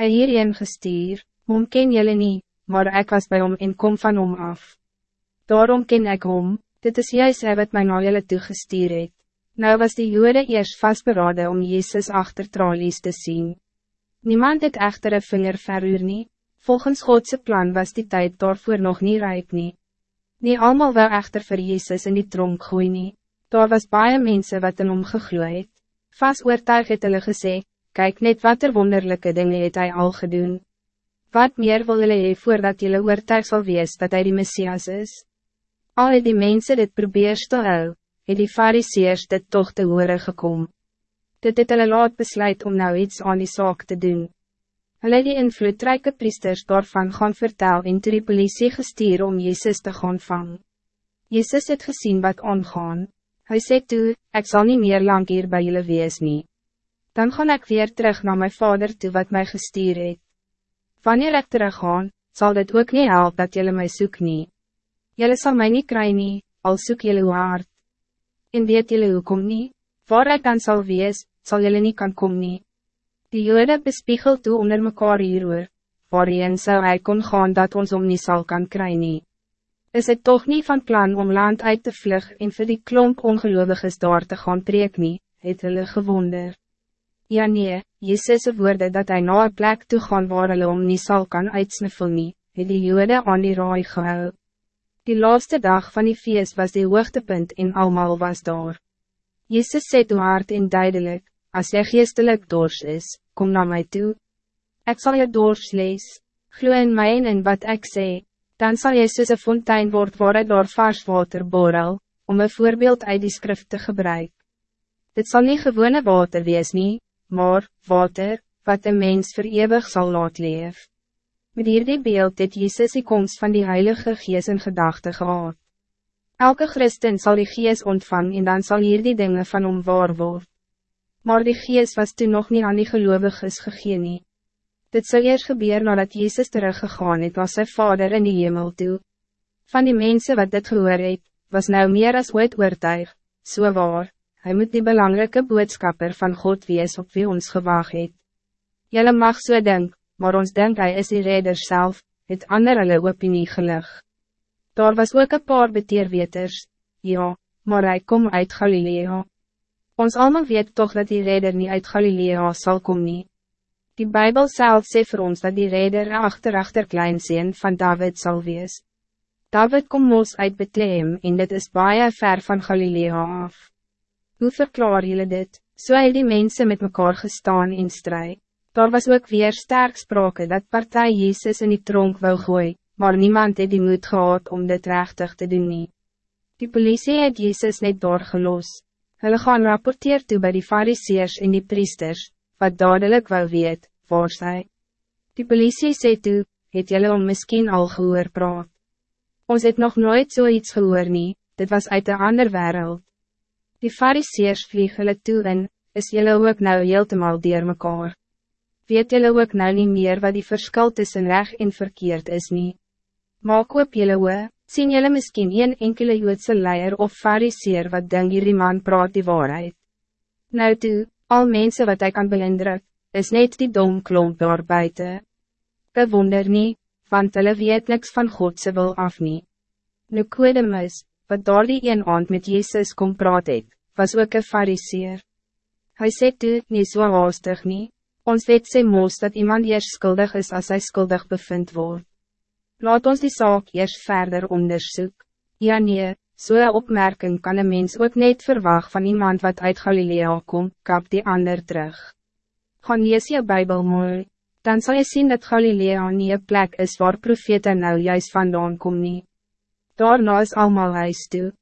Hij hierheen gestuur, hom ken jullie niet, maar ik was bij hom en kom van hom af. Daarom ken ik hom, dit is juist hy wat my na julle toegestuur het. Nou was die jode eerst vastberaden om Jezus achter tralies te zien. Niemand het echter een vinger verroer nie, volgens Godse plan was die tijd daarvoor nog niet rijp nie. Nie allemaal wel echter voor Jezus in die tronk gooi nie, daar was baie mense wat in hom gegloe het. Vast oortuig het hulle gesê, kyk net wat er wonderlijke dingen het hy al gedoen. Wat meer wil hulle hee voordat julle oortuig sal wees dat hij die Messias is? Al het die mense dit probeer hou, het die fariseers dit toch te hore gekom. Dit het hulle laat besluit om nou iets aan die zaak te doen. Hulle het die invloedrijke priesters daarvan gaan vertel en toe die politie gestuur om Jezus te gaan vang. Jezus het gezien wat aangaan. Hij sê toe, ik zal niet meer lang hier bij jullie wees nie. Dan ga ik weer terug naar mijn vader toe wat mij gestuur het. Wanneer ik terug gaan, zal dit ook niet helpen dat jullie mij zoek nie. Jullie zal mij niet krijgen nie, al zoek jullie hard. En weet jullie hoe kom nie? Waar ik dan zal wees, zal jullie niet kan kom nie. Die jode bespiegel toe onder mekaar hieroor, waarin zou hij kon gaan dat ons om niet zal kan krijgen nie. Is het toch niet van plan om land uit te vlug en voor die klomp ongeloviges daar te gaan preek nie, het hulle gewonder. Ja nee, Jezus' woorde dat hij na een plek toe gaan waar hulle om nie sal kan uitsniffel nie, het die jode aan die raai gehou. Die laatste dag van die feest was die hoogtepunt en almal was daar. Jezus sê toe hard en duidelijk, als jy geestelijk dors is, kom naar mij toe. Ik zal je dors lees, glo in my en in wat ik zeg dan zal jy soos een fontein word waaruit door vars water borrel, om een voorbeeld uit die skrift te gebruiken. Dit zal niet gewone water wees nie, maar water, wat een mens voor eeuwig zal laat leef. Met hierdie beeld het Jezus die komst van die Heilige Gees in gedachte gehad. Elke christen zal die Gees ontvang en dan zal hier die dingen van hom waar word. Maar die Gees was toen nog niet aan die geloviges gegeen nie. Dit zou eerst gebeuren nadat Jezus teruggegaan het als zijn vader in die hemel toe. Van die mensen wat dit gehoor het, was nou meer als ooit oortuig, so waar, hij moet die belangrijke boodschapper van God wees op wie ons gewaag het. Jelle mag so denk, maar ons denk hij is die redder zelf, het ander hulle opinie gelig. Daar was ook een paar beteerweters, ja, maar hij kom uit Galilea. Ons allemaal weet toch dat die redder niet uit Galilea zal komen. Die Bijbel zelf sê voor ons dat die reder achter achter klein zin van David zal wees. David kom mos uit Bethlehem en dit is baie ver van Galilea af. Hoe verklaar jullie dit? So het die mensen met mekaar gestaan in strijd. Daar was ook weer sterk sprake dat partij Jezus in die tronk wil gooi, maar niemand het die moed gehad om dit rechtig te doen nie. Die politie het Jezus net doorgelos. Hulle gaan rapporteer toe bij die fariseers en die priesters, wat dadelijk wel weet, waar sy. Die politie sê toe, het jylle om miskien al gehoor praat. Ons het nog nooit zoiets gehoor nie, dit was uit een ander wereld. Die fariseers vlieg hulle toe in, is jylle ook nou heeltemal dier mekaar. Weet jylle ook nou niet meer wat die verschil tussen reg en verkeerd is nie. Maak op jylle oe, sien jylle miskien een enkele Joodse leier of fariseer wat ding hierdie man praat die waarheid. Nou toe, al mensen wat ik kan beïndruk, is net die dom klomp daar buiten. Bewonder nie, want hulle weet niks van Godse wil af nie. Nu Kodemus, wat daar die een aand met Jezus kom praat het, was ook een fariseer. Hij sê toe, nie so haastig nie, ons weet sê moos dat iemand eerst skuldig is als hij skuldig bevind wordt. Laat ons die zaak eerst verder onderzoek. Ja nee, Zo'n so opmerking kan een mens ook niet verwachten van iemand wat uit Galilea komt, kap die ander terug gaan lees je Bijbel mooi, dan zal je zien dat Galilea niet een plek is waar profete nou juist vandaan kom nie. Daarna is allemaal huis toe.